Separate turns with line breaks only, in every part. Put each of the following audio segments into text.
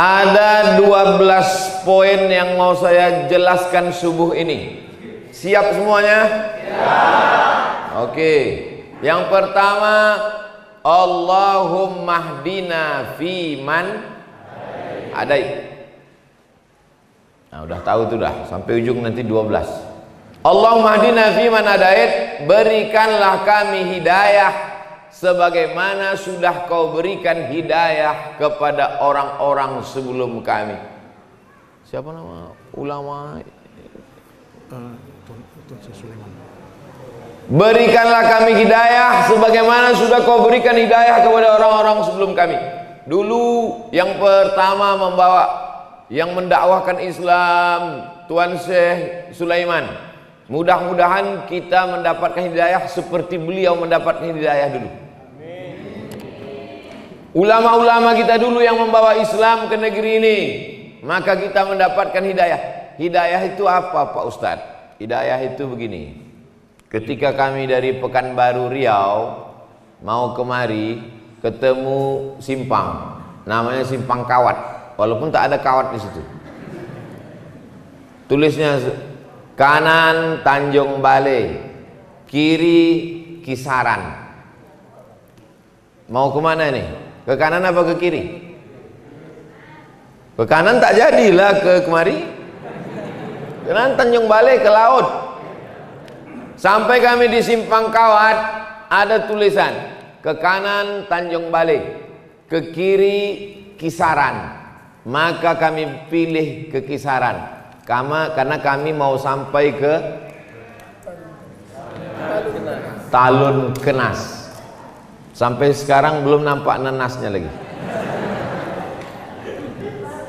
Ada 12 poin yang mau saya jelaskan subuh ini. Siap semuanya? Siap. Oke. Yang pertama, Allahumma hdina fi man adai. Nah, udah tahu tuh dah, sampai ujung nanti 12. Allahumma hdina fi man berikanlah kami hidayah sebagaimana sudah kau berikan hidayah kepada orang-orang sebelum kami. Siapa nama ulama? Berikanlah kami hidayah sebagaimana sudah kau berikan hidayah kepada orang-orang sebelum kami. Dulu yang pertama membawa yang mendakwahkan Islam Tuan Syekh Sulaiman. Mudah-mudahan kita mendapatkan hidayah seperti beliau mendapatkan hidayah dulu. Ulama-ulama kita dulu yang membawa Islam ke negeri ini, maka kita mendapatkan hidayah. Hidayah itu apa Pak Ustadz? Hidayah itu begini. Ketika kami dari Pekanbaru Riau mau kemari ketemu simpang, namanya simpang kawat, walaupun tak ada kawat di situ. Tulisnya kanan Tanjung Balai, kiri Kisaran. Mau ke mana nih? Ke kanan apa ke kiri? Ke kanan tak jadilah ke kemari. Ke kanan Tanjung Balai ke laut. Sampai kami di Simpang Kawat ada tulisan ke kanan Tanjung Balai, ke kiri Kisaran. Maka kami pilih ke Kisaran. Karena karena kami mau sampai ke Talun Kenas. Sampai sekarang belum nampak nenasnya lagi.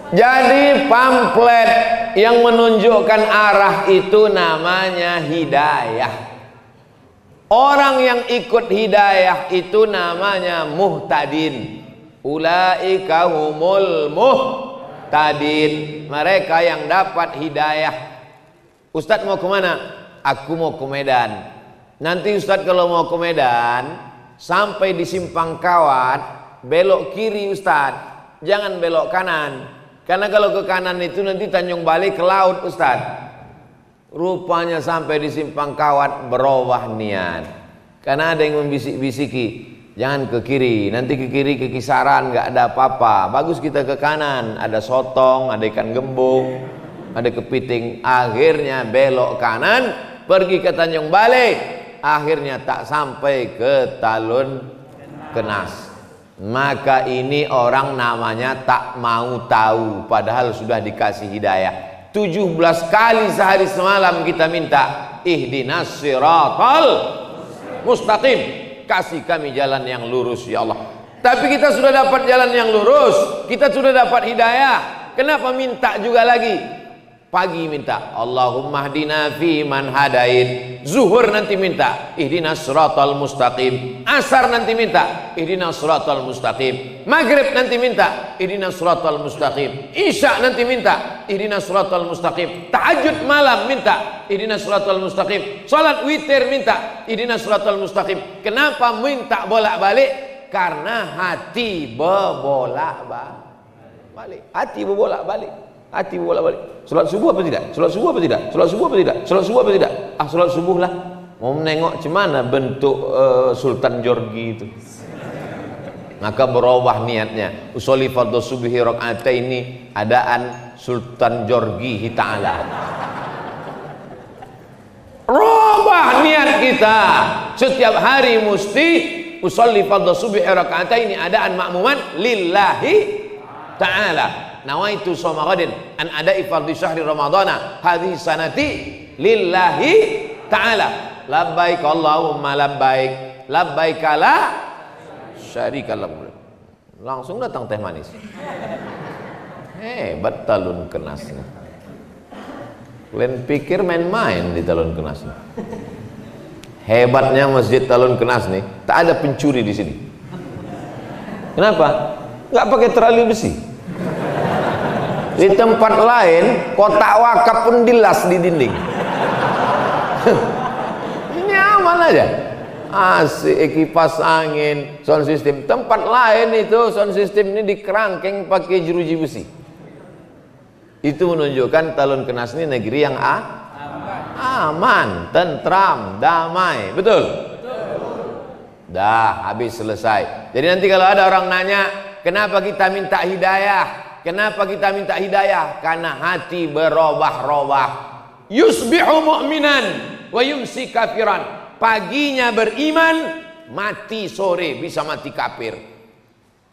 Jadi pamflet yang menunjukkan arah itu namanya hidayah. Orang yang ikut hidayah itu namanya muhtadin. Ulaika humul muhtadin. Mereka yang dapat hidayah. Ustadz mau ke mana? Aku mau ke Medan. Nanti Ustadz kalau mau ke Medan, sampai di simpang kawat belok kiri Ustad jangan belok kanan karena kalau ke kanan itu nanti Tanjung balik ke laut Ustad rupanya sampai di simpang kawat berubah niat karena ada yang membisik-bisiki jangan ke kiri nanti ke kiri ke kisaran nggak ada apa-apa. Bagus kita ke kanan ada sotong ada ikan gembung ada kepiting. Akhirnya belok kanan pergi ke Tanjung Balai. Akhirnya tak sampai ke talun kenas. Maka ini orang namanya tak mau tahu padahal sudah dikasih hidayah. 17 kali sehari semalam kita minta ihdinas siratal mustaqim kasih kami jalan yang lurus ya Allah. Tapi kita sudah dapat jalan yang lurus. Kita sudah dapat hidayah. Kenapa minta juga lagi Pagi minta Allahumma hdina fi man hadait. Zuhur nanti minta ihdinas siratal mustaqim. Asar nanti minta ihdinas siratal mustaqim. Maghrib nanti minta ihdinas siratal mustaqim. Isya nanti minta ihdinas siratal mustaqim. Tahajud malam minta ihdinas siratal mustaqim. Salat witir minta ihdinas siratal mustaqim. Kenapa minta bolak-balik? Karena hati berbolak-balik. Hati berbolak-balik hati bola balik solat subuh apa tidak? Solat subuh apa tidak? Solat subuh apa tidak? Solat subuh apa tidak? Ah solat subuh lah. Mau menengok cemana bentuk uh, Sultan Jorgi itu? Maka berubah niatnya. Usoli fardhu subhi rakaat ini adaan Sultan Jorgi ta'ala Rubah niat kita. Setiap hari mesti usolli fardhu subhi rakaat ini adaan makmuman lillahi ta'ala nawaitu soma ghadin an ada'i fardhi syahri ramadhana. Hadhihi sanati lillahi ta'ala. Labbaik Allahumma labbaik. Labbaik la syarika langsung datang teh manis. Hebat talun kenasnya. Kalian pikir main-main di talun kenas hebatnya masjid talun kenas nih tak ada pencuri di sini. Kenapa? Nggak pakai terali besi di tempat lain kotak wakaf pun dilas di dinding. mana aja. Asik kipas angin sound system. Tempat lain itu sound system ini dikerangkeng pakai jeruji besi. Itu menunjukkan talun kenas ini negeri yang a aman tentram damai. Betul? Dah habis selesai. Jadi nanti kalau ada orang nanya kenapa kita minta hidayah kenapa kita minta hidayah? Karena hati berubah-ubah. Yusbihu mu'minan wa yumsi kafiran. Paginya beriman mati sore bisa mati kafir.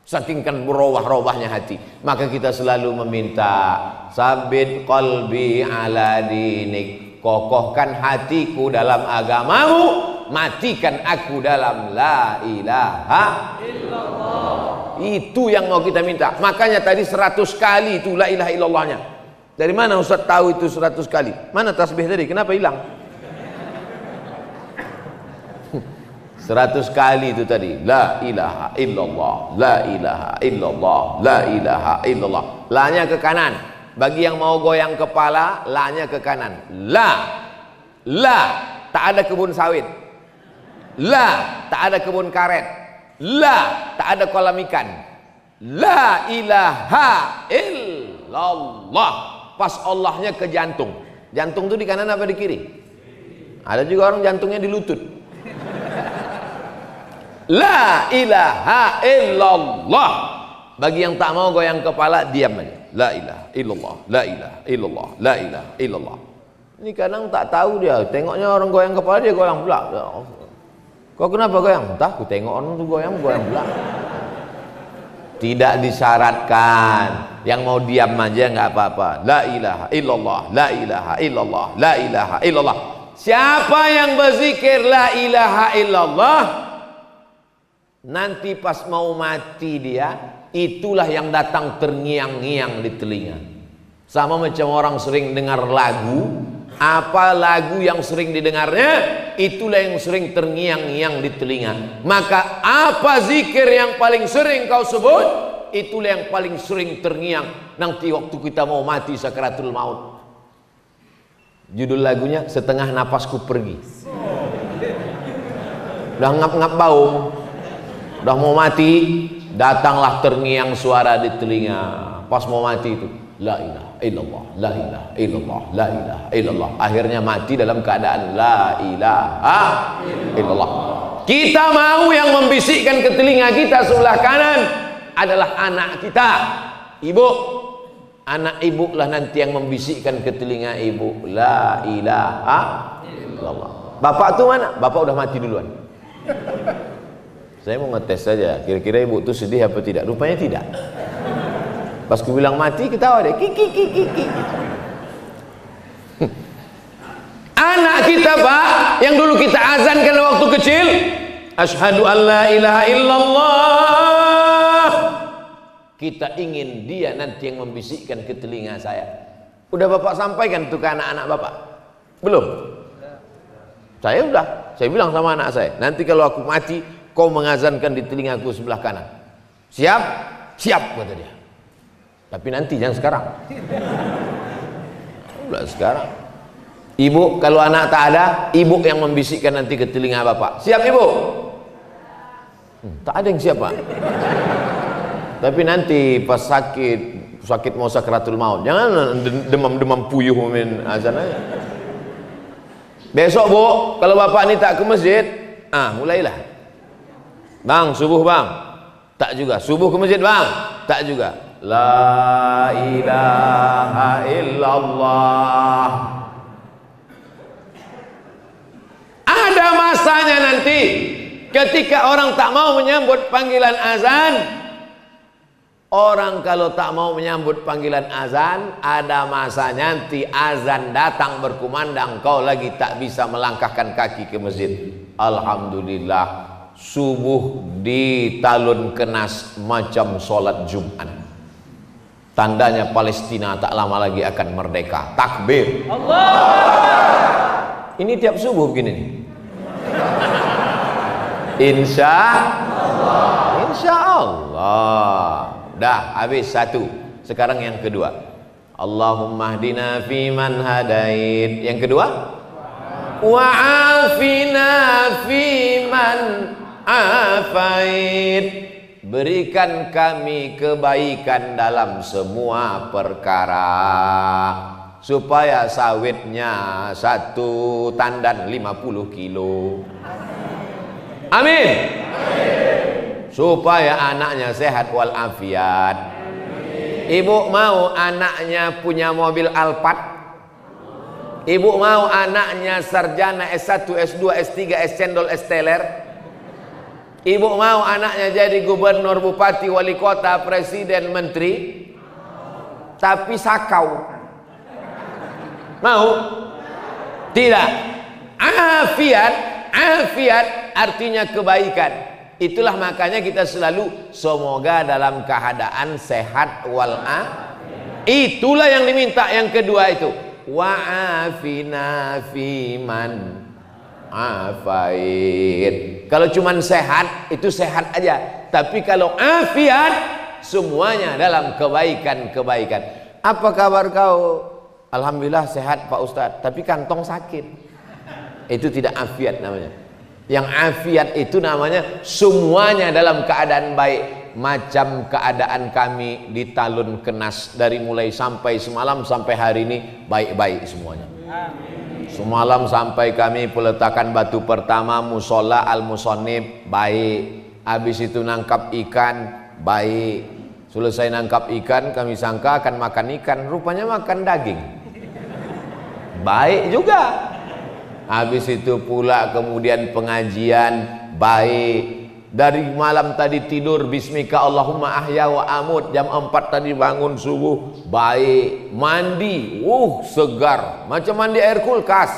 Saking kan berubah-ubahnya hati. Maka kita selalu meminta sabit qalbi ala dinik. Kokohkan hatiku dalam agamamu matikan aku dalam la ilaha illallah itu yang mau kita minta. Makanya tadi seratus kali itu la ilaha illallahnya. Dari mana Ustaz tahu itu seratus kali? Mana tasbih tadi? Kenapa hilang? Seratus kali itu tadi. La ilaha illallah La ilaha illallah La ilaha illallah. La-nya ke kanan. Bagi yang mau goyang kepala La-nya ke kanan. La. La. Tak ada kebun sawit. La. Tak ada kebun karet La Tak ada kolam ikan La ilaha illallah Pas Allahnya ke jantung Jantung itu di kanan apa di kiri? Ada juga orang jantungnya di lutut La ilaha illallah. Bagi yang tak mau goyang kepala, diam aja. La ilaha illallah, la ilaha illallah, la ilaha illallah. Ini kadang tak tahu dia, tengoknya orang goyang kepala dia goyang pula. Kau kenapa goyang? Entah, aku tengok orang tu goyang, goyang pula. Tidak disyaratkan. Yang mau diam aja nggak apa-apa. La ilaha illallah, la ilaha illallah, la ilaha illallah. Siapa yang berzikir la ilaha illallah, Nanti pas mau mati dia, itulah yang datang terngiang-ngiang di telinga. Sama macam orang sering dengar lagu, apa lagu yang sering didengarnya, itulah yang sering terngiang-ngiang di telinga. Maka apa zikir yang paling sering kau sebut, itulah yang paling sering terngiang nanti waktu kita mau mati sakaratul maut. Judul lagunya Setengah Napasku Pergi. Udah ngap-ngap bau udah mau mati datanglah terngiang suara di telinga pas mau mati itu la ilaha illallah la ilaha illallah la ilaha illallah. Akhirnya mati dalam keadaan la ilaha illallah. Kita mau yang membisikkan ke telinga kita sebelah kanan adalah anak kita ibu. Anak ibu lah nanti yang membisikkan ke telinga ibu. La ilaha illallah. Bapak tu mana? Bapak udah mati duluan. Saya mau ngetes saja, kira-kira ibu itu sedih apa tidak? Rupanya tidak. Pas ku bilang mati, ketawa deh. Kiki, kiki, kiki. Anak kita pak, yang dulu kita azankan waktu kecil, Ashadu an la ilaha illallah. Kita ingin dia nanti yang membisikkan ke telinga saya. Udah bapak sampaikan itu ke anak-anak bapak? Belum? Saya udah, saya bilang sama anak saya, nanti kalau aku mati, kau mengazankan di telingaku sebelah kanan siap siap kata dia tapi nanti jangan sekarang Udah sekarang ibu kalau anak tak ada ibu yang membisikkan nanti ke telinga bapak siap ibu hmm, tak ada yang siap pak tapi nanti pas sakit sakit mau sakratul maut jangan demam-demam puyuh min azan aja besok bu kalau bapak ini tak ke masjid ah mulailah Bang, subuh bang. Tak juga. Subuh ke masjid bang. Tak juga. La ilaha illallah. Ada masanya nanti ketika orang tak mau menyambut panggilan azan. Orang kalau tak mau menyambut panggilan azan, ada masanya nanti azan datang berkumandang, kau lagi tak bisa melangkahkan kaki ke masjid. Alhamdulillah subuh di talun kenas macam solat Jumat. Tandanya Palestina tak lama lagi akan merdeka. Takbir. Allah. Ini tiap subuh begini nih. Insya Allah. Insya Allah. Dah habis satu. Sekarang yang kedua. Allahumma hdina fi man hadait. Yang kedua? Wa Wa'afina fiman afait Berikan kami kebaikan dalam semua perkara Supaya sawitnya satu tandan 50 kilo. Amin, Supaya anaknya sehat walafiat. Ibu mau anaknya punya mobil Alphard? Ibu mau anaknya sarjana S1, S2, S3, S cendol, S teler? Ibu mau anaknya jadi gubernur, bupati, wali kota, presiden, menteri? Tapi sakau. Mau? Tidak. Afiat, afiat artinya kebaikan. Itulah makanya kita selalu semoga dalam keadaan sehat wal Itulah yang diminta yang kedua itu wa'afina fiman afait kalau cuman sehat itu sehat aja. Tapi kalau afiat semuanya dalam kebaikan-kebaikan. Apa kabar kau? Alhamdulillah sehat Pak Ustadz. Tapi kantong sakit. Itu tidak afiat namanya. Yang afiat itu namanya semuanya dalam keadaan baik. Macam keadaan kami di talun kenas dari mulai sampai semalam sampai hari ini baik-baik semuanya. Semalam sampai kami peletakan batu pertama musola al musonib baik. Habis itu nangkap ikan baik. Selesai nangkap ikan kami sangka akan makan ikan, rupanya makan daging. Baik juga. Habis itu pula kemudian pengajian baik dari malam tadi tidur bismika Allahumma ahya wa amut. Jam 4 tadi bangun subuh baik. Mandi uh segar. Macam mandi air kulkas.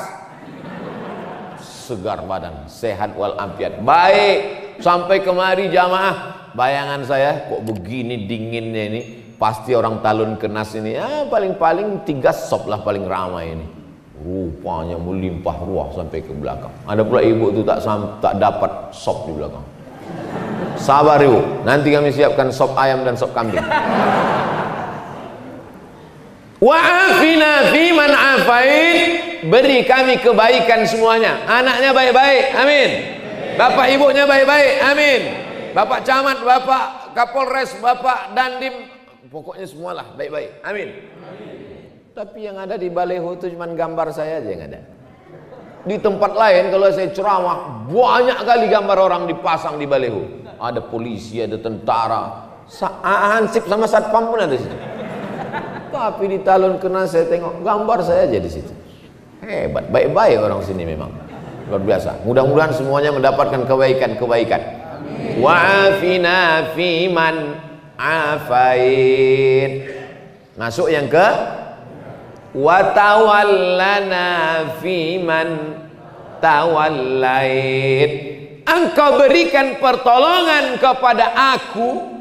Segar badan sehat wal afiat baik. Sampai kemari jamaah. Bayangan saya kok begini dinginnya ini? Pasti orang talun kenas ini. Ya paling-paling tiga sop lah paling ramai ini. Rupanya melimpah ruah sampai ke belakang. Ada pula ibu tu tak tak dapat sop di belakang Sabar ibu, nanti kami siapkan sop ayam dan sop kambing. Wa'afina fiman afait. Beri kami kebaikan semuanya. Anaknya baik-baik, amin. Bapak ibunya baik-baik, amin. Bapak camat, bapak kapolres, bapak dandim. Pokoknya semualah baik-baik, amin. Tapi yang ada di baleho itu cuma gambar saya aja yang ada di tempat lain kalau saya ceramah banyak kali gambar orang dipasang di baleho. Ada polisi, ada tentara, hansip sama satpam pun ada situ. Tapi di talun kena saya tengok gambar saya aja di situ. Hebat, baik-baik orang sini memang. Luar biasa. Mudah-mudahan semuanya mendapatkan kebaikan-kebaikan. Wa'afina fiman afait. Masuk yang ke watawallana fiman tawallait. Engkau berikan pertolongan kepada aku.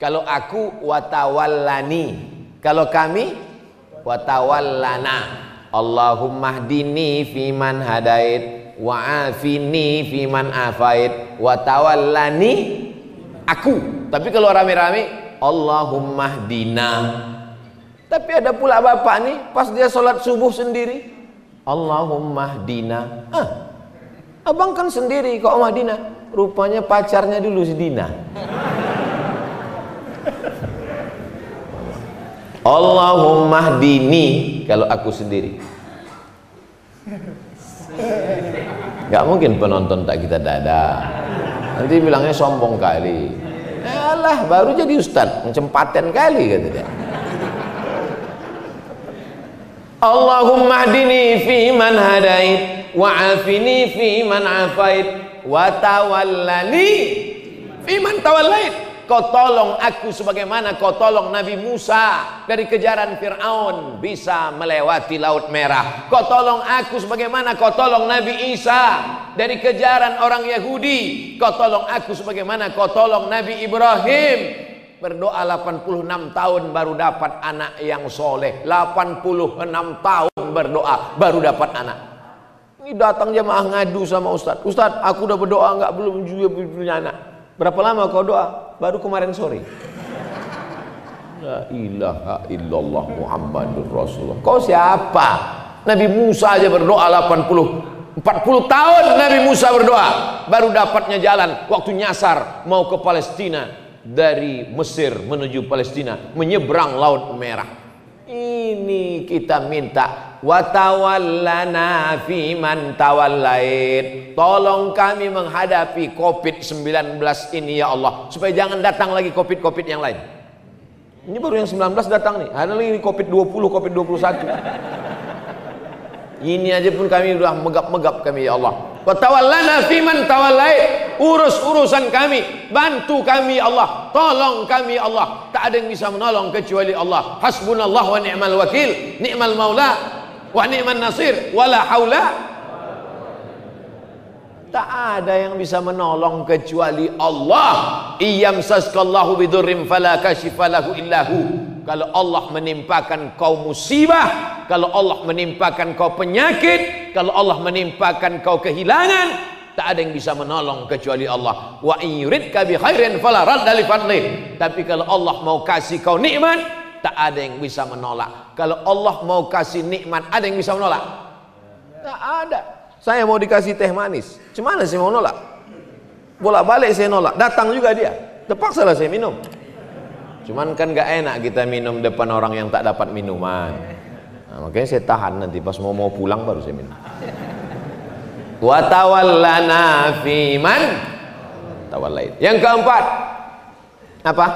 Kalau aku watawallani. Kalau kami watawallana. Allahumma hdini fiman hadait wa'afini fiman afait. Watawallani aku. Tapi kalau rame-rame Allahumma hdina tapi ada pula bapak nih pas dia sholat subuh sendiri. Allahumma dina. Ah, abang kan sendiri kok Madinah. Rupanya pacarnya dulu si Dina. Allahumma dini kalau aku sendiri. Gak mungkin penonton tak kita dada. Nanti bilangnya sombong kali. Alah, baru jadi ustad, macam paten kali kata dia. Allahumma hdini fi man hadait wa afini fi man afait wa tawallani fi man tawallait. Kau tolong aku sebagaimana kau tolong Nabi Musa dari kejaran Fir'aun bisa melewati laut merah. Kau tolong aku sebagaimana kau tolong Nabi Isa dari kejaran orang Yahudi. Kau tolong aku sebagaimana kau tolong Nabi Ibrahim berdoa 86 tahun baru dapat anak yang soleh. 86 tahun berdoa baru dapat anak. Ini datang jemaah ngadu sama Ustadz. Ustadz aku udah berdoa nggak belum juga punya anak. Berapa lama kau doa? Baru kemarin sore. La ilaha illallah Muhammadur Rasulullah. Kau siapa? Nabi Musa aja berdoa 86 40 tahun Nabi Musa berdoa. Baru dapatnya jalan. Waktu nyasar mau ke Palestina dari Mesir menuju Palestina menyeberang laut merah ini kita minta watawallana fiman tawallait tolong kami menghadapi covid-19 ini ya Allah supaya jangan datang lagi covid-covid yang lain ini baru yang 19 datang nih ada lagi covid-20 covid-21 ini aja pun kami sudah megap-megap kami ya Allah. Wa tawallana fiman tawallai. Urus urusan kami, bantu kami Allah, tolong kami Allah. Tak ada yang bisa menolong kecuali Allah. Hasbunallah wa ni'mal wakil, ni'mal maula wa ni'man nasir, wala haula Tak ada yang bisa menolong kecuali Allah. Iyam saskallahu bidurrim fala kashifalahu illahu. Kalau Allah menimpakan kau musibah, kalau Allah menimpakan kau penyakit, kalau Allah menimpakan kau kehilangan, tak ada yang bisa menolong kecuali Allah. Wa in yuridka bi khairin fala radda li. Tapi kalau Allah mau kasih kau nikmat, tak ada yang bisa menolak. Kalau Allah mau kasih nikmat, ada yang bisa menolak? Tak ada. Saya mau dikasih teh manis. Cemana saya mau nolak? Bolak-balik saya nolak. Datang juga dia. Terpaksa lah saya minum. Cuman kan gak enak kita minum depan orang yang tak dapat minuman. Nah, makanya saya tahan nanti pas mau mau pulang baru saya minum. Wa tawallana fiman tawallait. Yang keempat apa?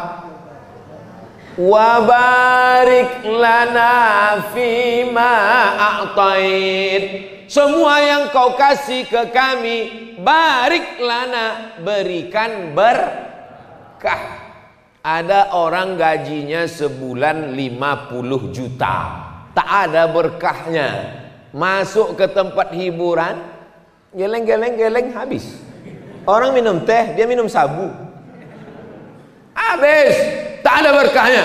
Wa barik lana fima a'tait. Semua yang kau kasih ke kami barik lana berikan berkah. Ada orang gajinya sebulan 50 juta. Tak ada berkahnya. Masuk ke tempat hiburan geleng geleng geleng habis orang minum teh dia minum sabu habis tak ada berkahnya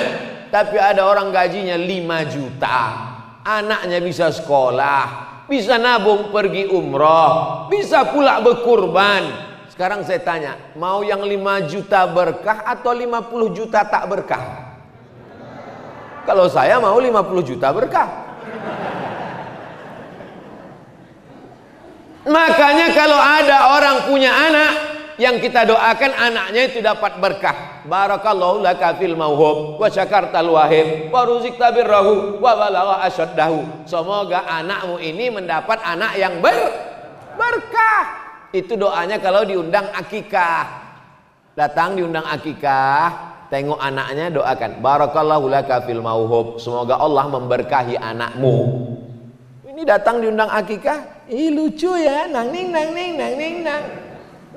tapi ada orang gajinya 5 juta anaknya bisa sekolah bisa nabung pergi umroh, bisa pula berkurban. Sekarang saya tanya, mau yang 5 juta berkah atau 50 juta tak berkah? Kalau saya mau 50 juta berkah. Makanya kalau ada orang punya anak, yang kita doakan anaknya itu dapat berkah. Barakallahu laka fil mauhub wa syakartal wahib wa ruzikta birrahu wa balagha asyaddahu. Semoga anakmu ini mendapat anak yang ber berkah. Itu doanya kalau diundang akikah. Datang diundang akikah, tengok anaknya doakan. Barakallahu laka fil mauhub. Semoga Allah memberkahi anakmu. Ini datang diundang akikah, ih lucu ya, nang ning nang ning nang ning nang.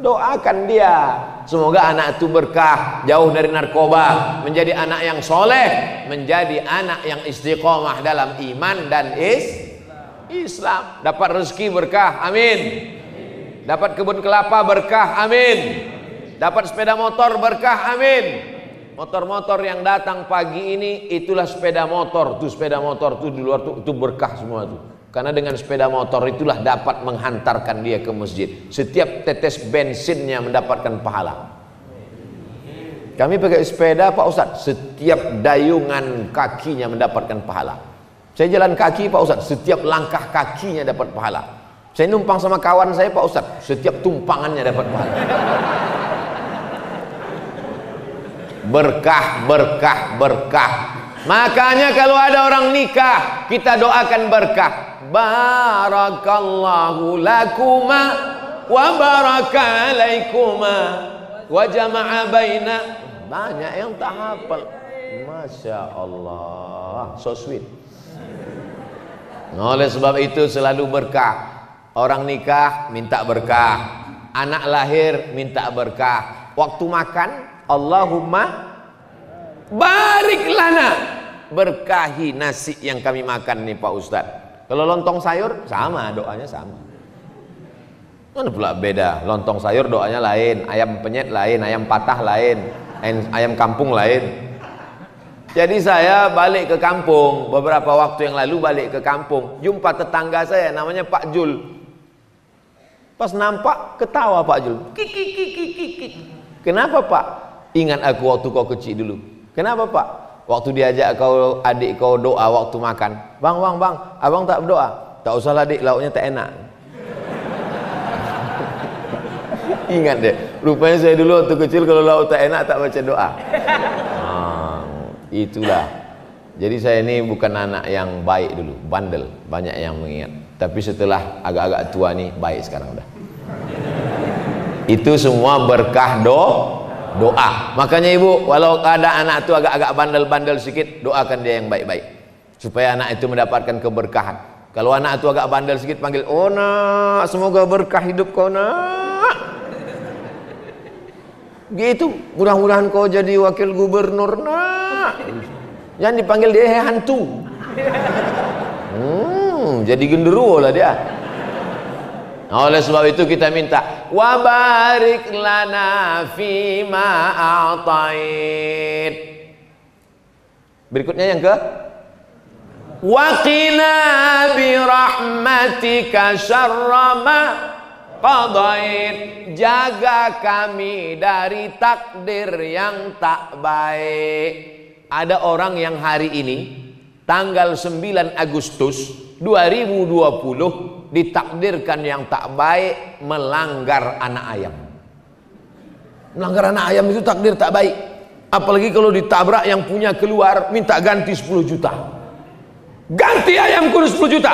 Doakan dia. Semoga anak itu berkah jauh dari narkoba menjadi anak yang soleh menjadi anak yang istiqomah dalam iman dan is Islam. Dapat rezeki berkah amin. Dapat kebun kelapa berkah amin. Dapat sepeda motor berkah amin. Motor-motor yang datang pagi ini itulah sepeda motor. Tuh sepeda motor tuh di luar tuh itu berkah semua tuh karena dengan sepeda motor itulah dapat menghantarkan dia ke masjid. Setiap tetes bensinnya mendapatkan pahala. Kami pakai sepeda Pak Ustaz, setiap dayungan kakinya mendapatkan pahala. Saya jalan kaki Pak Ustaz, setiap langkah kakinya dapat pahala. Saya numpang sama kawan saya Pak Ustaz, setiap tumpangannya dapat pahala. Berkah, berkah, berkah. Makanya kalau ada orang nikah, kita doakan berkah barakallahu lakuma wa baraka alaikuma wa jama'a baina. Banyak yang tak hafal. Masya Allah. So sweet. Oleh sebab itu selalu berkah. Orang nikah minta berkah. Anak lahir minta berkah. Waktu makan Allahumma barik lana. Berkahi nasi yang kami makan nih Pak Ustadz kalau lontong sayur sama doanya sama. Mana pula beda? Lontong sayur doanya lain, ayam penyet lain, ayam patah lain, ayam kampung lain. Jadi saya balik ke kampung beberapa waktu yang lalu balik ke kampung, jumpa tetangga saya namanya Pak Jul. Pas nampak ketawa Pak Jul. Kiki. Kenapa Pak? Ingat aku waktu kau kecil dulu. Kenapa Pak? Waktu diajak kau adik kau doa waktu makan. Bang, bang, bang, abang tak berdoa. Tak usah adik, lauknya tak enak. Ingat deh, rupanya saya dulu waktu kecil kalau lauk tak enak tak baca doa. Ah, itulah. Jadi saya ini bukan anak yang baik dulu, bandel, banyak yang mengingat. Tapi setelah agak-agak tua nih baik sekarang udah. Itu semua berkah do doa. Makanya ibu, walau ada anak itu agak-agak bandel-bandel sedikit, doakan dia yang baik-baik. Supaya anak itu mendapatkan keberkahan. Kalau anak itu agak bandel sedikit panggil, "Oh nak, semoga berkah hidup kau nak." Gitu, mudah-mudahan kau jadi wakil gubernur nak. Jangan dipanggil dia hantu. Hmm, jadi genderuwo lah dia. Oleh sebab itu kita minta wabarik lana fima a'tait. Berikutnya yang ke Waqina bi rahmatika syarra ma qadait. Jaga kami dari takdir yang tak baik. Ada orang yang hari ini tanggal 9 Agustus 2020 ditakdirkan yang tak baik melanggar anak ayam. Melanggar anak ayam itu takdir tak baik. Apalagi kalau ditabrak yang punya keluar minta ganti 10 juta. Ganti ayam kudu 10 juta.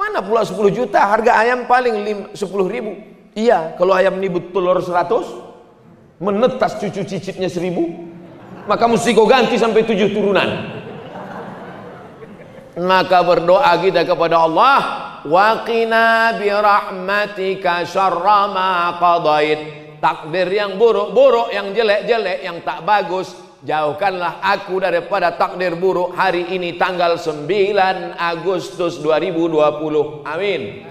Mana pula 10 juta? Harga ayam paling 10 ribu. Iya, kalau ayam ini telur 100, menetas cucu cicitnya 1000, maka mesti kau ganti sampai 7 turunan. Maka berdoa kita kepada Allah, waqina bi rahmatika syarra ma qadait. Takdir yang buruk-buruk, yang jelek-jelek, yang tak bagus, Jauhkanlah aku daripada takdir buruk hari ini tanggal 9 Agustus 2020. Amin.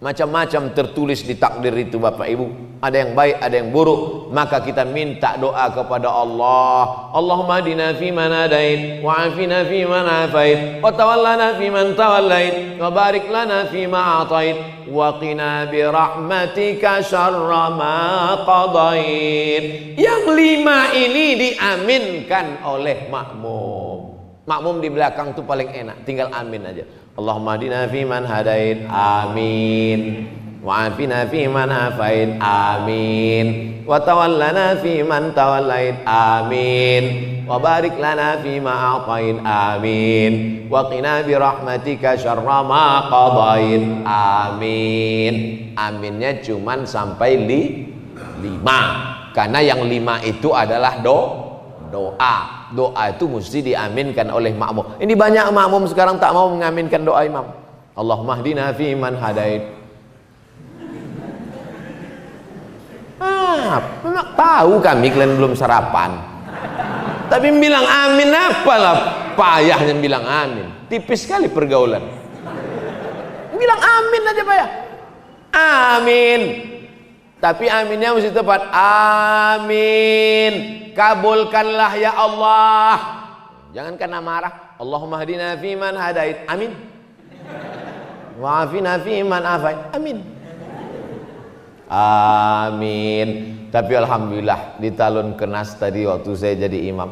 Macam-macam tertulis di takdir itu Bapak Ibu. Ada yang baik, ada yang buruk. Maka kita minta doa kepada Allah. Allahumma hadina fi man hadait, wa afina fi man afait, wa tawallana fi man tawallait, wa barik lana fi ma atait, wa qina bi rahmatika syarra ma qadait. Yang lima ini diaminkan oleh makmum. Makmum di belakang itu paling enak, tinggal amin aja. Allahumma hadina fi man hadait. Amin. Wa tawallana fi man tawallait. Amin. Wa barik lana fi ma a'tait. Amin. Wa qina bi rahmatika syarra ma qadait. Amin. Aminnya cuman sampai li, lima. Karena yang lima itu adalah do, doa doa itu mesti diaminkan oleh makmum. Ini banyak makmum sekarang tak mau mengaminkan doa imam. Allahumma hdina fi man hadait. Ah, tahu kami kalian belum sarapan. Tapi bilang amin apalah payahnya bilang amin. Tipis sekali pergaulan. Bilang amin aja payah. Amin. Tapi aminnya mesti tepat. Amin. Kabulkanlah ya Allah. Jangan kena marah. Allahumma hadina fi man hadait. Amin. Wa'afina fi man afait. Amin. Amin. Tapi alhamdulillah di talun kenas tadi waktu saya jadi imam.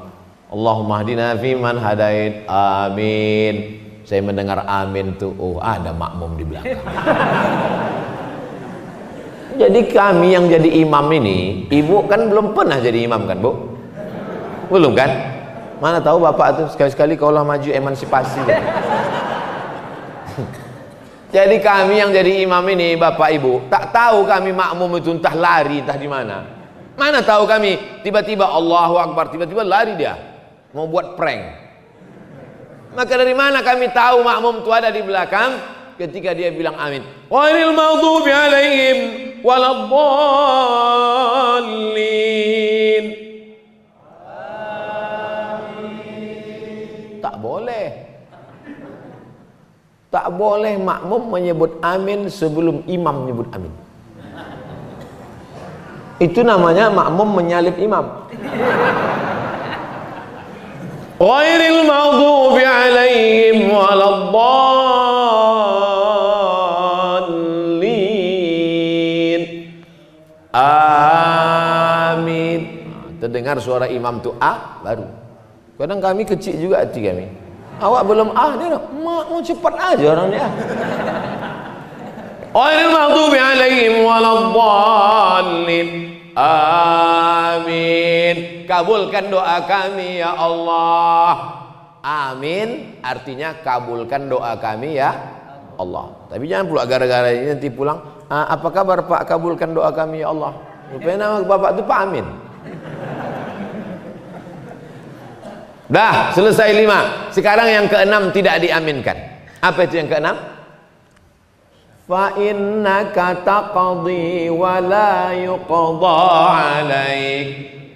Allahumma hadina fi man hadait. Amin. Saya mendengar amin tuh. Oh, ada makmum di belakang. Jadi kami yang jadi imam ini, ibu kan belum pernah jadi imam kan, Bu? Belum kan? Mana tahu bapak tuh sekali-sekali kaulah maju emansipasi. Jadi kami yang jadi imam ini, bapak ibu, tak tahu kami makmum itu entah lari entah di mana. Mana tahu kami tiba-tiba Allahu Akbar, tiba-tiba lari dia mau buat prank. Maka dari mana kami tahu makmum itu ada di belakang? Ketika dia bilang amin. Ghairil maghdubi alaihim waladdallin. Tak boleh makmum menyebut amin sebelum imam menyebut amin. Itu namanya makmum menyalip imam. Ghairil maghdubi alaihim waladdallin. Amin. Terdengar suara imam tu A baru. Kadang kami kecil juga hati kami. Awak belum A dia dah. Mak mau cepat aja orang dia. Ghairil maghdubi alaihim waladdallin. Amin. Kabulkan doa kami ya Allah. Amin artinya kabulkan doa kami ya Allah. Tapi jangan pula gara-gara ini nanti pulang, ah, apa kabar Pak? Kabulkan doa kami ya Allah. Rupanya nama bapak itu Pak Amin. Dah selesai lima. Sekarang yang keenam tidak diaminkan. Apa itu yang keenam? Fa innaka taqdi wa la alaik.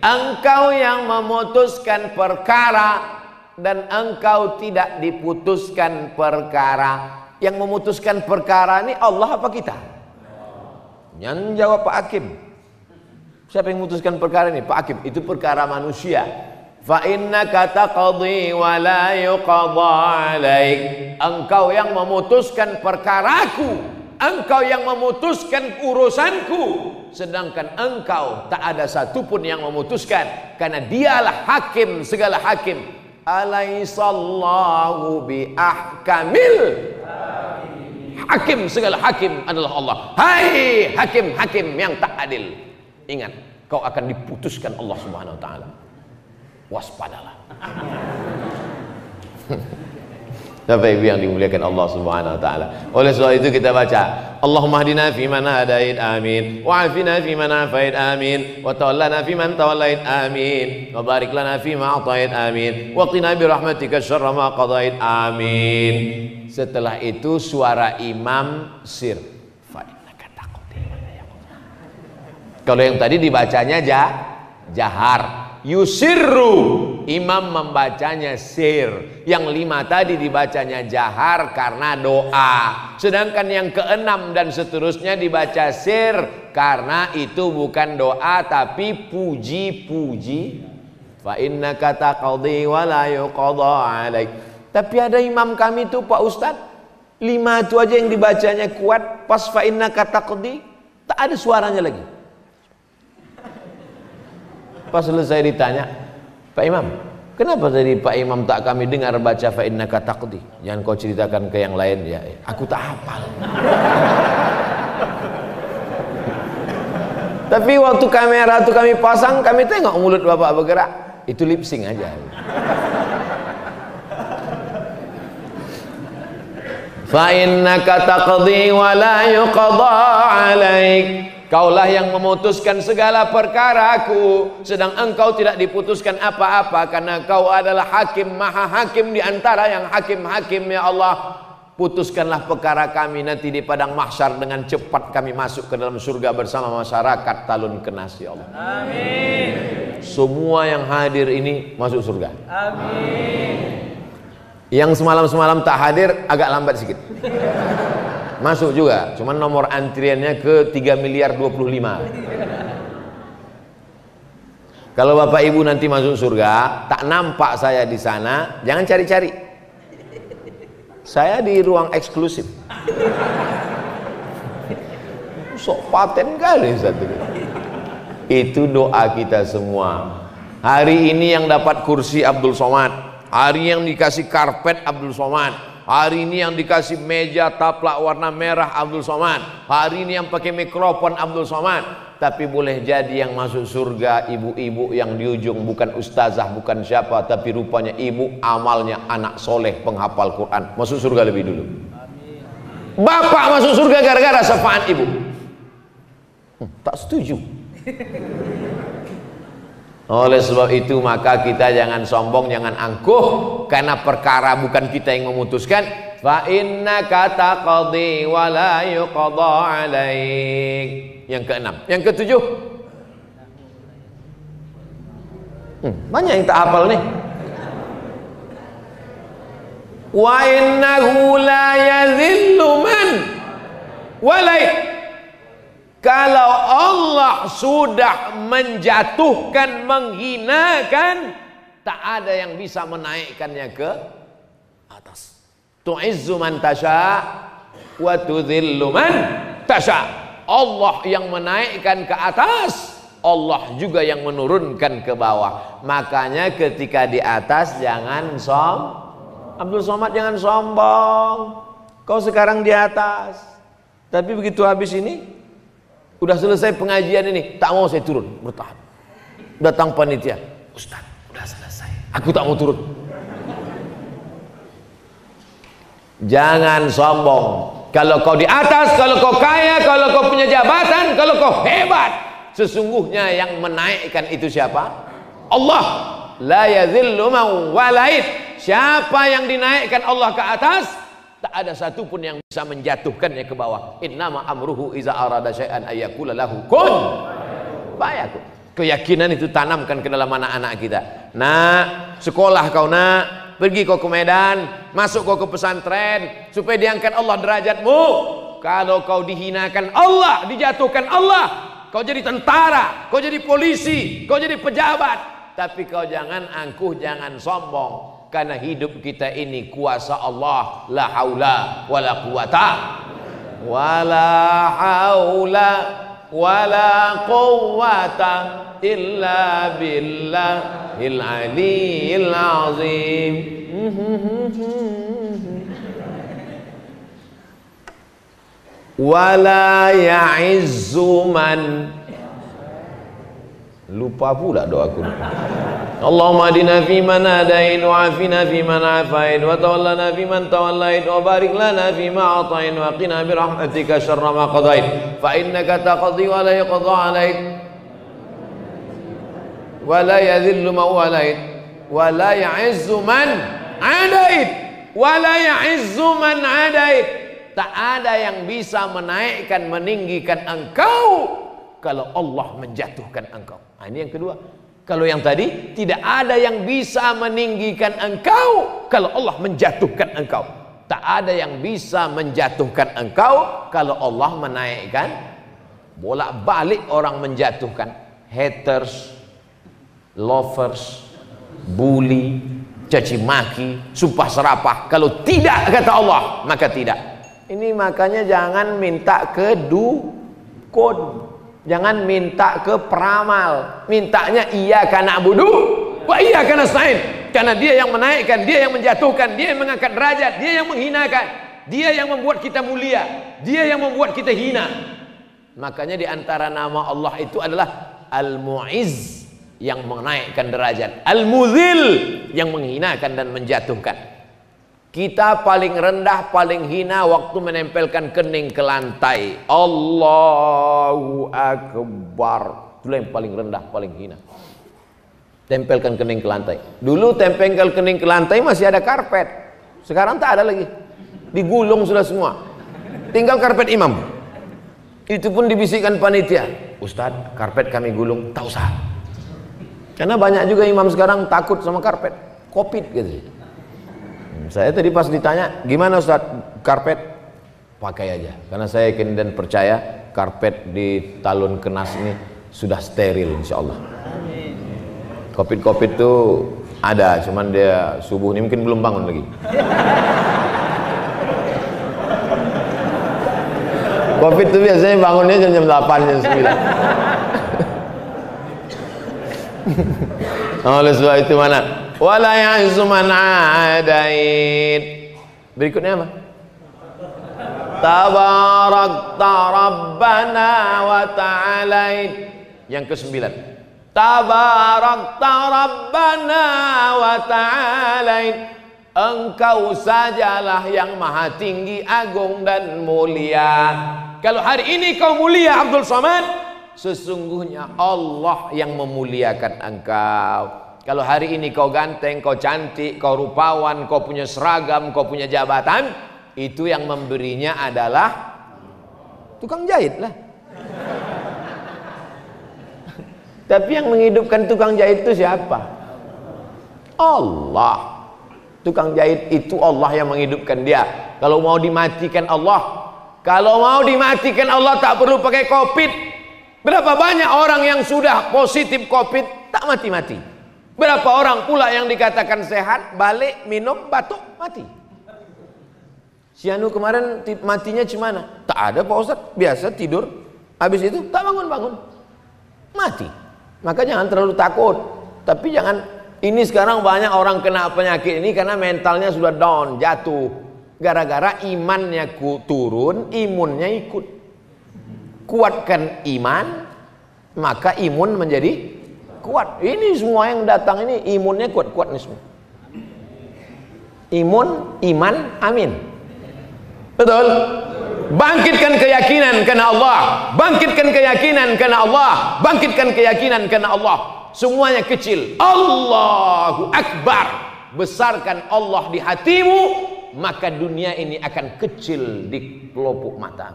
Engkau yang memutuskan perkara dan engkau tidak diputuskan perkara. Yang memutuskan perkara ini Allah apa kita? Yang jawab Pak Hakim. Siapa yang memutuskan perkara ini? Pak Hakim. Itu perkara manusia fa innaka taqdi wa la yuqadha alaik. Engkau yang memutuskan perkaraku engkau yang memutuskan urusanku. Sedangkan engkau tak ada satupun yang memutuskan karena dialah hakim segala hakim. Alaisallahu bi ahkamil. Hakim segala hakim adalah Allah. Hai hakim hakim yang tak adil. Ingat kau akan diputuskan Allah Subhanahu wa taala waspadalah. Bapak Ibu yang dimuliakan Allah Subhanahu wa taala. Oleh sebab itu kita baca, Allahumma hdina fi man hadait amin, wa afina fi man afait amin, wa tawallana fi man tawallait amin, wa barik lana fi ma atait amin, wa qina bi rahmatika syarra ma qadait amin. Setelah itu suara imam sir. Kalau yang tadi dibacanya jah, jahar yusirru. Imam membacanya sir. Yang lima tadi dibacanya jahar karena doa. Sedangkan yang keenam dan seterusnya dibaca sir karena itu bukan doa tapi puji-puji. Fa inna kata qadhi wa la alaik. Tapi ada imam kami tuh Pak Ustad lima itu aja yang dibacanya kuat. Pas fa inna kata qadhi tak ada suaranya lagi Pas selesai ditanya, Pak Imam, kenapa tadi Pak Imam tak kami dengar baca fa innaka? Jangan kau ceritakan ke yang lain ya. Aku tak hafal. Tapi waktu kamera itu kami pasang, kami tengok mulut bapak bergerak. Itu lip sync aja. Fa innaka wa la yuqda 'alaik. Kaulah yang memutuskan segala perkaraku Sedang engkau tidak diputuskan apa-apa Karena kau adalah hakim maha hakim Di antara yang hakim-hakim ya Allah. Putuskanlah perkara kami nanti di padang mahsyar Dengan cepat kami masuk ke dalam surga bersama masyarakat Talun Kenas ya Allah. Amin. Semua yang hadir ini masuk surga. Amin. Yang semalam-semalam tak hadir agak lambat sedikit masuk juga. Cuman nomor antriannya ke 3 miliar 25 kalau bapak ibu nanti masuk surga tak nampak saya di sana jangan cari-cari. Saya di ruang eksklusif. Sok paten kali satu itu doa kita semua. Hari ini yang dapat kursi Abdul Somad. Hari yang dikasih karpet Abdul Somad Hari ini yang dikasih meja taplak warna merah Abdul Somad. Hari ini yang pakai mikrofon Abdul Somad. Tapi boleh jadi yang masuk surga ibu-ibu yang di ujung bukan ustazah, bukan siapa. Tapi rupanya ibu amalnya anak soleh penghafal Quran. Masuk surga lebih dulu. Bapak masuk surga gara-gara syafaat ibu. Hmm, tak setuju. Oleh sebab itu maka kita jangan sombong, jangan angkuh karena perkara bukan kita yang memutuskan. Fa inna kata qadi wa la yuqadha alaik. Yang keenam, yang ketujuh. Hmm, banyak yang tak hafal nih. Wa innahu la yadhillu man walai kalau Allah sudah menjatuhkan, menghinakan, tak ada yang bisa menaikkannya ke atas. Tu'izzu man tasha wa tudhillu man tasha. Allah yang menaikkan ke atas, Allah juga yang menurunkan ke bawah. Makanya ketika di atas jangan som Abdul Somad jangan sombong. Kau sekarang di atas. Tapi begitu habis ini Udah selesai pengajian ini, tak mau saya turun, bertahan. Datang panitia, Ustaz, udah selesai. Aku tak mau turun. Jangan sombong. Kalau kau di atas, kalau kau kaya, kalau kau punya jabatan, kalau kau hebat, sesungguhnya yang menaikkan itu siapa? Allah. La yazillu man walait. Siapa yang dinaikkan Allah ke atas, tak ada satupun yang bisa menjatuhkannya ke bawah. Innama amruhu iza arada syai'an ayyakula lahu kun! Fayakun keyakinan itu tanamkan ke dalam anak-anak kita. Nak sekolah kau nak. Pergi kau ke Medan. Masuk kau ke pesantren. Supaya diangkat Allah derajatmu. Kalau kau dihinakan Allah dijatuhkan Allah. Kau jadi tentara kau jadi polisi kau jadi pejabat. Tapi kau jangan angkuh jangan sombong karena hidup kita ini kuasa Allah la haula wala quwata. Wala haula wala quwata illa billahil aliyil azim. Wala ya'izzu man Lupa pula doaku. Allahumma adina fi man adain wa afina fi man afain wa tawallana fi man tawallain wa barik lana fi ma atain wa qina bi rahmatika syarra ma qadain fa innaka taqdi wa la yuqda alaik wa la yadhillu man walait wa la ya'izzu man adait. Wa la ya'izzu man adait. Tak ada yang bisa menaikkan meninggikan engkau kalau Allah menjatuhkan engkau. Nah, ini yang kedua. Kalau yang tadi tidak ada yang bisa meninggikan engkau kalau Allah menjatuhkan engkau. Tak ada yang bisa menjatuhkan engkau kalau Allah menaikkan. Bolak-balik orang menjatuhkan haters, lovers, bully, caci maki, sumpah serapah. Kalau tidak kata Allah, maka tidak. Ini makanya jangan minta ke dukun. Jangan minta ke peramal. Mintanya iya karena budu, wa iya karena sain. Karena dia yang menaikkan, dia yang menjatuhkan, dia yang mengangkat derajat, dia yang menghinakan. Dia yang membuat kita mulia, dia yang membuat kita hina. Makanya di antara nama Allah itu adalah Al-Mu'izz yang menaikkan derajat, Al-Muzil yang menghinakan dan menjatuhkan. Kita paling rendah, paling hina waktu menempelkan kening ke lantai. Allahu Akbar. Itulah yang paling rendah, paling hina. Tempelkan kening ke lantai. Dulu tempelkan kening ke lantai masih ada karpet. Sekarang tak ada lagi. Digulung sudah semua. Tinggal karpet imam. Itu pun dibisikkan panitia. Ustadz, karpet kami gulung. Tak usah. Karena banyak juga imam sekarang takut sama karpet. Kopit gitu. Saya tadi pas ditanya, gimana Ustaz karpet? Pakai aja. Karena saya yakin dan percaya karpet di talun kenas ini sudah steril insya Allah. Kopit-kopit itu ada, cuman dia subuh ini mungkin belum bangun lagi. Covid itu biasanya bangunnya jam, jam 8, jam 9. Oleh sebab itu mana? Wala ya'zu man adait berikutnya apa? Tabarakta rabbana wa ta'alait yang kesembilan. Tabarakta rabbana wa ta'alait engkau sajalah yang maha tinggi agung dan mulia. Kalau hari ini kau mulia Abdul Samad sesungguhnya Allah yang memuliakan engkau kalau hari ini kau ganteng, kau cantik, kau rupawan, kau punya seragam, kau punya jabatan, itu yang memberinya adalah tukang jahit lah. Tapi yang menghidupkan tukang jahit itu siapa? Allah. Tukang jahit itu Allah yang menghidupkan dia. Kalau mau dimatikan Allah, kalau mau dimatikan Allah tak perlu pakai covid. Berapa banyak orang yang sudah positif covid tak mati-mati. Berapa orang pula yang dikatakan sehat, balik, minum, batuk, mati. Si Anu kemarin matinya cimana? Tak ada Pak Ustaz, biasa tidur. Habis itu tak bangun-bangun. Mati. Maka jangan terlalu takut. Tapi jangan, ini sekarang banyak orang kena penyakit ini karena mentalnya sudah down, jatuh. Gara-gara imannya turun, imunnya ikut. kuatkan iman maka imun menjadi kuat. Ini semua yang datang ini imunnya kuat-kuat nih semua. Imun iman amin. Betul? Bangkitkan keyakinan karena Allah. Bangkitkan keyakinan karena Allah. Bangkitkan keyakinan karena Allah. Semuanya kecil. Allahu Akbar. Besarkan Allah di hatimu maka dunia ini akan kecil di pelupuk mata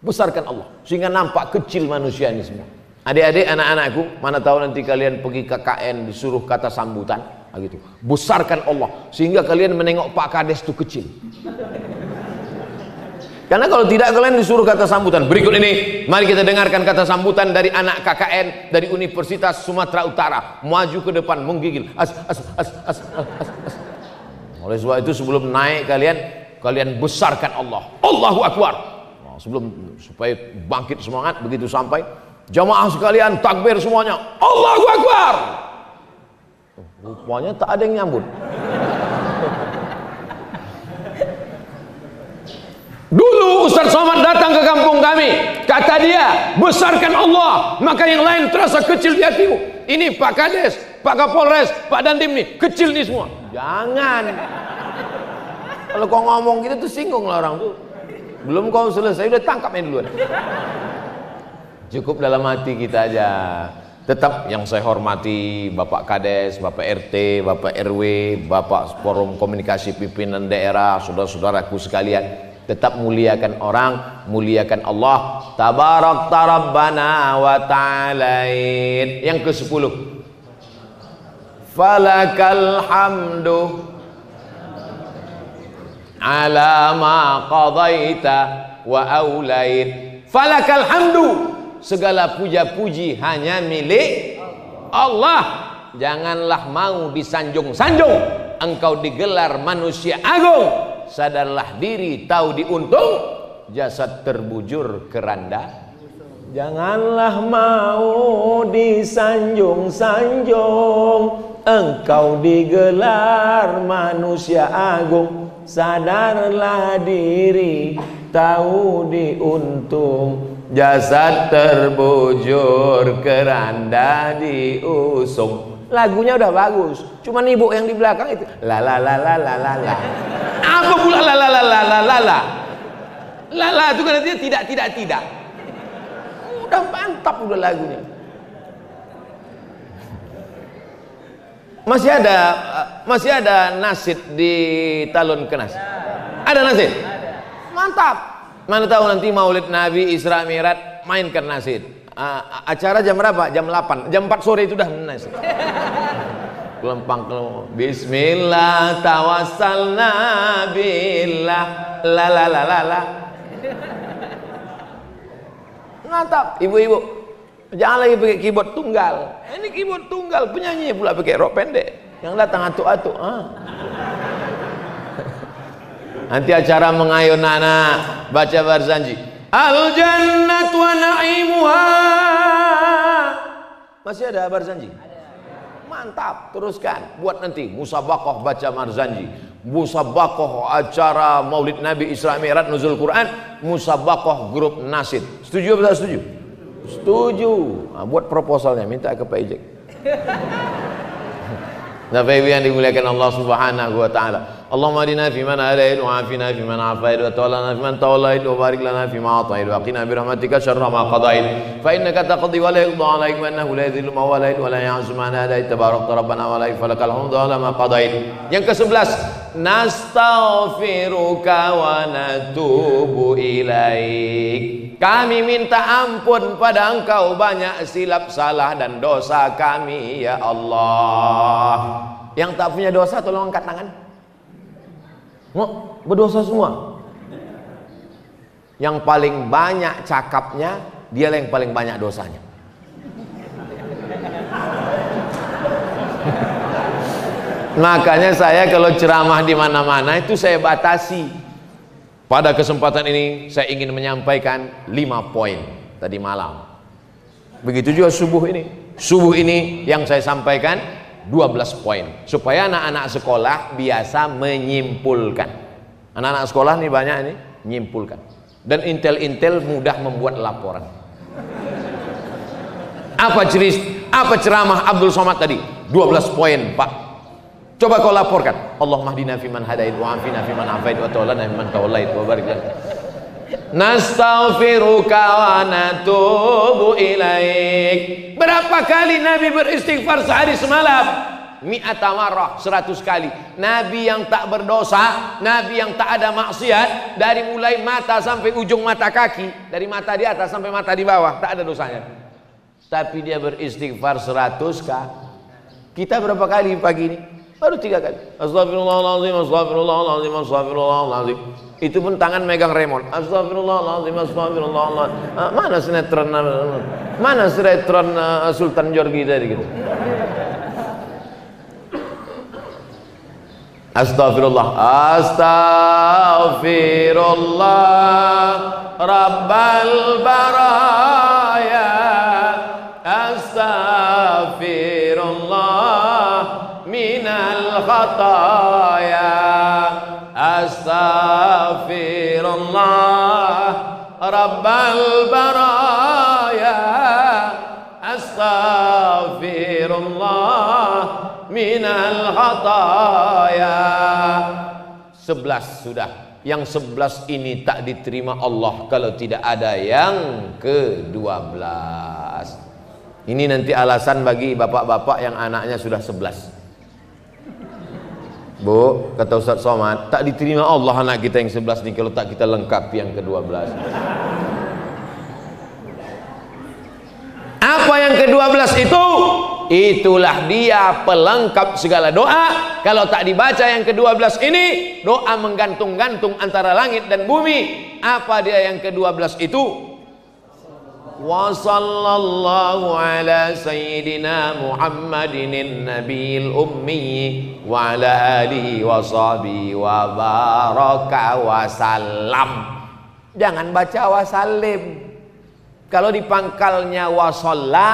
besarkan Allah sehingga nampak kecil manusia ini semua adik-adik anak-anakku mana tahu nanti kalian pergi ke KN disuruh kata sambutan gitu besarkan Allah sehingga kalian menengok Pak Kades itu kecil karena kalau tidak kalian disuruh kata sambutan. Berikut ini, mari kita dengarkan kata sambutan dari anak KKN dari Universitas Sumatera Utara. Maju ke depan, menggigil. As, as, as, as, as. Oleh sebab itu sebelum naik kalian, kalian besarkan Allah. Allahu Akbar. Nah, sebelum supaya bangkit semangat begitu sampai jamaah sekalian takbir semuanya. Allahu Akbar. Rupanya tak ada yang nyambut. Dulu Ustaz Somad datang ke kampung kami, kata dia, besarkan Allah, maka yang lain terasa kecil di hatimu. Ini Pak Kades, Pak Kapolres, Pak Dandim nih, kecil nih semua. Jangan. Kalau kau ngomong gitu tuh singgung lah orang tuh. Belum kau selesai udah tangkap main duluan. Cukup dalam hati kita aja. Tetap yang saya hormati Bapak Kades, Bapak RT, Bapak RW, Bapak Forum Komunikasi Pimpinan Daerah, saudara-saudaraku sekalian. Tetap muliakan orang muliakan Allah. Tabarak tarabbana wa ta'alain. Yang ke sepuluh falakal hamdu ala ma qadaita wa aulait falakal hamdu segala puja-puji hanya milik Allah. Janganlah mau disanjung-sanjung. Engkau digelar manusia agung. Sadarlah diri tahu diuntung. Jasad terbujur keranda. Janganlah mau disanjung-sanjung. Engkau digelar manusia agung. Sadarlah diri tahu diuntung Jasad terbujur keranda diusung. Lagunya udah bagus, cuman ibu yang di belakang itu la la la la la la la. Apa pula la la la la la la la? La la itu kan artinya tidak tidak tidak. Udah mantap udah lagunya. Masih ada masih ada nasid di talon kenas. Ada nasid? Mantap mana tahu nanti maulid nabi Isra Mi'raj mainkan nasid uh, acara jam berapa? Jam 8. Jam 4 sore itu dah nice. Kelempang kelempang. Bismillah tawassalna billah la la la la la. Mantap, ibu-ibu. Jangan lagi pakai keyboard tunggal. Ini keyboard tunggal, penyanyi pula pakai rok pendek. Yang datang atuk-atuk. Ah. Nanti acara mengayun anak baca barzanji. Al jannat wa na'imuha. Masih ada Barzanji? Mantap, teruskan. Buat nanti musabakoh baca Marzanji. Musabakoh acara Maulid Nabi Isra Mi'raj Nuzul Quran, musabakoh grup Nasid. Setuju atau tidak setuju? Setuju. Nah, buat proposalnya minta ke Pak Ijek. Nah, yang dimuliakan Allah Subhanahu wa taala. اللهم اهدنا فيمن هديت وعافنا فيمن عافيت وتولنا فيمن توليت وبارك لنا فيما اعطيت وقنا برحمتك شر ما قضيت فانك تقضي ولا يقضى عليك وانه لا يذل ما وليت ولا يعز من هديت تبارك ربنا ولا فلك الحمد على ما قضيت yang ke-11 nastaghfiruka wa natubu ilaik kami minta ampun pada engkau banyak silap salah dan dosa kami ya Allah yang tak punya dosa tolong angkat tangan berdosa semua. Yang paling banyak cakapnya, dia yang paling banyak dosanya. Makanya saya kalau ceramah di mana-mana itu saya batasi. Pada kesempatan ini saya ingin menyampaikan lima poin tadi malam. Begitu juga subuh ini. Subuh ini yang saya sampaikan 12 poin. Supaya anak-anak sekolah biasa menyimpulkan. Anak-anak sekolah nih banyak ini menyimpulkan. Dan intel-intel mudah membuat laporan. Apa ceris apa ceramah Abdul Somad tadi? 12 poin Pak. Coba kau laporkan. Allah mahdina fiman hadait wa afina fiman afait wa tawlana fiman tawlait wa barik Nastaghfiruka wa natubu ilaik. Berapa kali Nabi beristighfar sehari semalam? mi'ata marrah seratus kali. Nabi yang tak berdosa Nabi yang tak ada maksiat dari mulai mata sampai ujung mata kaki dari mata di atas sampai mata di bawah tak ada dosanya. Tapi dia beristighfar seratus kali. Kita berapa kali pagi ini baru tiga kali. Astagfirullahaladzim astagfirullahaladzim astagfirullahaladzim itu pun tangan megang remote astagfirullahaladzim astagfirullahaladzim ah, mana sinetron mana sinetron uh, Sultan Jorgi tadi gitu? Astaghfirullah. Astaghfirullah. Rabbal baraya Minal khataya. Astaghfirullah Rabbal baraya. Astaghfirullah minal khataya. Sebelas sudah. Yang sebelas ini tak diterima Allah kalau tidak ada yang ke dua belas. Ini nanti alasan bagi bapak-bapak yang anaknya sudah sebelas Bu, kata Ustaz Somad, tak diterima Allah anak kita yang sebelas ini kalau tak kita lengkapi yang ke dua belas Apa yang ke-12 itu? Itulah dia pelengkap segala doa. Kalau tak dibaca yang ke-12 ini, doa menggantung-gantung antara langit dan bumi. Apa dia yang ke-12 itu? Muhammadin nabiyil ummi wa ala alihi wa sahbihi wa baraka wa salam. Jangan baca wa salim. Kalau di pangkalnya wasalla,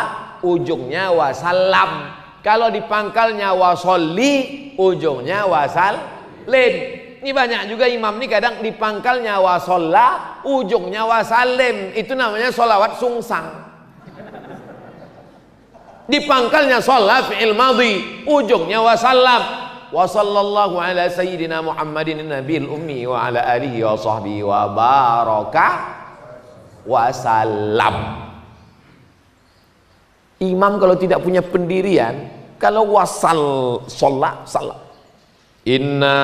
ujungnya wasalam. Kalau di pangkalnya wasolli, ujungnya wasalim. Ini banyak juga imam ini kadang di pangkalnya wasolla, ujungnya wasalim. Itu namanya solawat sungsang. Di pangkalnya sholat fi'il madhi, ujungnya wasallam. Wa sallallahu ala sayyidina Muhammadin nabil ummi wa ala alihi wa sahbihi wa baraka wasallam imam kalau tidak punya pendirian kalau wasal sholat salat إنا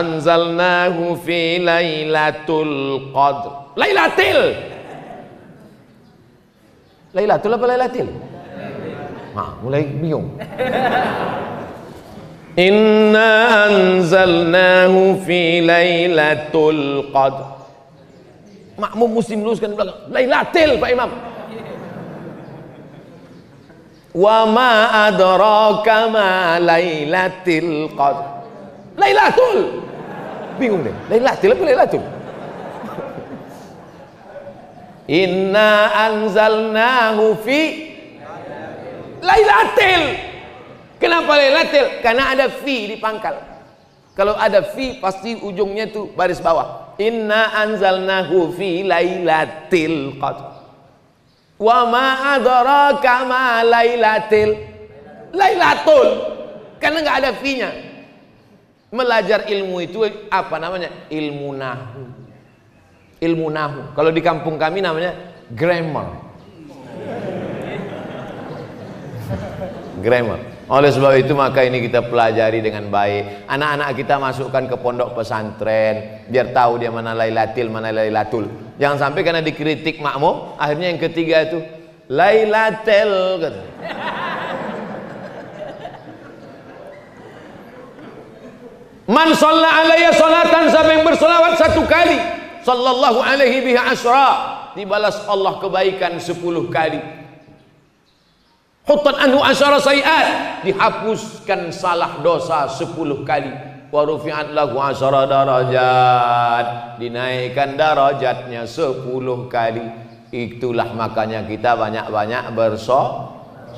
أنزلناه في ليلة القدر. ليلة تل ليلة تل أبا ليلة تل ما مولاي بيوم إنا أنزلناه في ليلة القدر. makmum musim lulus kan bilang Lailatul Pak Imam. Wa ma adraka ma Lailatul Qadar. Lailatul bingung deh Lailatul apa Lailatul Inna anzalnahu fi Lailatul Kenapa Lailatul? Karena ada fi di pangkal. Kalau ada fi pasti ujungnya tuh baris bawah. Inna anzalnahu fi lailatul qadr. Wa ma adraka ma lailatul lailatul. Karena enggak ada fi-nya. Belajar ilmu itu apa namanya? Ilmu nahu. Ilmu nahu. Kalau di kampung kami namanya grammar. grammar. Oleh sebab itu maka ini kita pelajari dengan baik. Anak-anak kita masukkan ke pondok pesantren biar tahu dia mana Lailatul mana Lailatul. Jangan sampai karena dikritik makmum, akhirnya yang ketiga itu Lailatul kan. Man shalla alayya salatan siapa yang bersolawat satu kali sallallahu alaihi biha asra dibalas Allah kebaikan sepuluh kali. Hutat anhu asyara sayiat dihapuskan salah dosa sepuluh kali. Wa rufi'at lahu asyara darajat dinaikkan darajatnya sepuluh kali. Itulah makanya kita banyak-banyak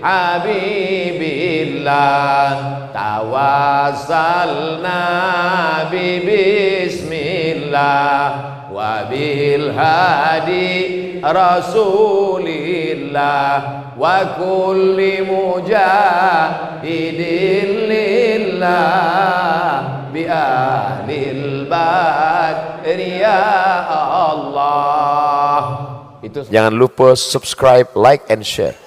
habibillah tawassalna bi bismillah wa bil hadi rasulillah wa kulli mujahidin lillah bi ahlil bad ya Allah.
Itu jangan lupa subscribe like and share.